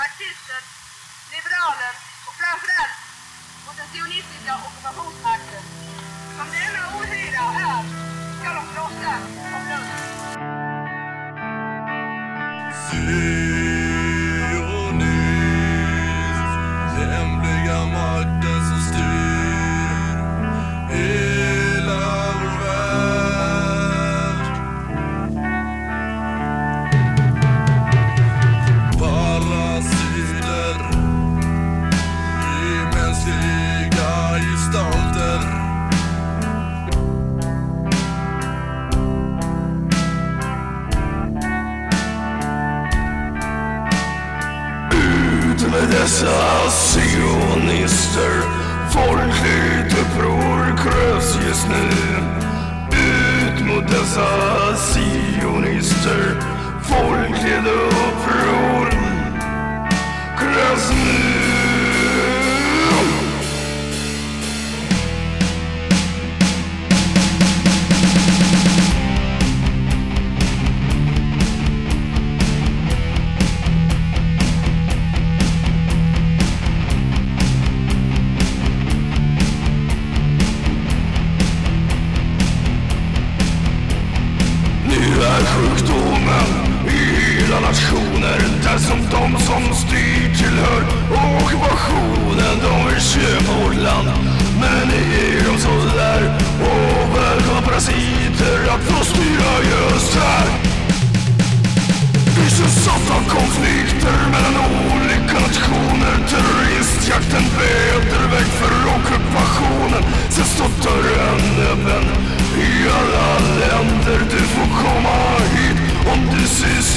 marxister, liberaler och framförallt mot den sionistiska ockupationsmakten. Som denna ohyra här ska de krossas och blödas. dessa sionister. Folkligt uppror krävs just nu. Ut mot dessa sionister. nationer där som de som styr tillhör ockupationen. De vill köpa vårt land, men det ger dem så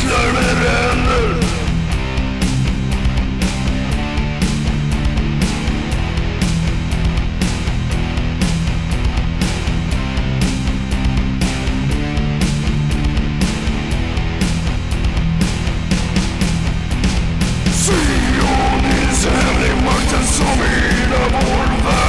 visslar med ränder Sionism, hemlig makten som inom vår värld.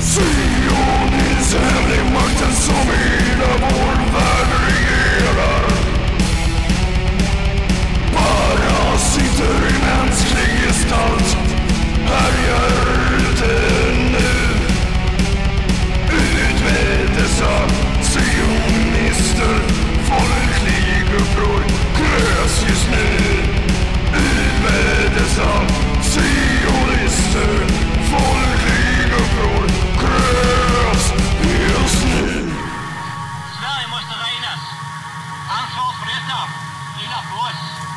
Zionism, die Macht des Soviet, enough. Enough, boys.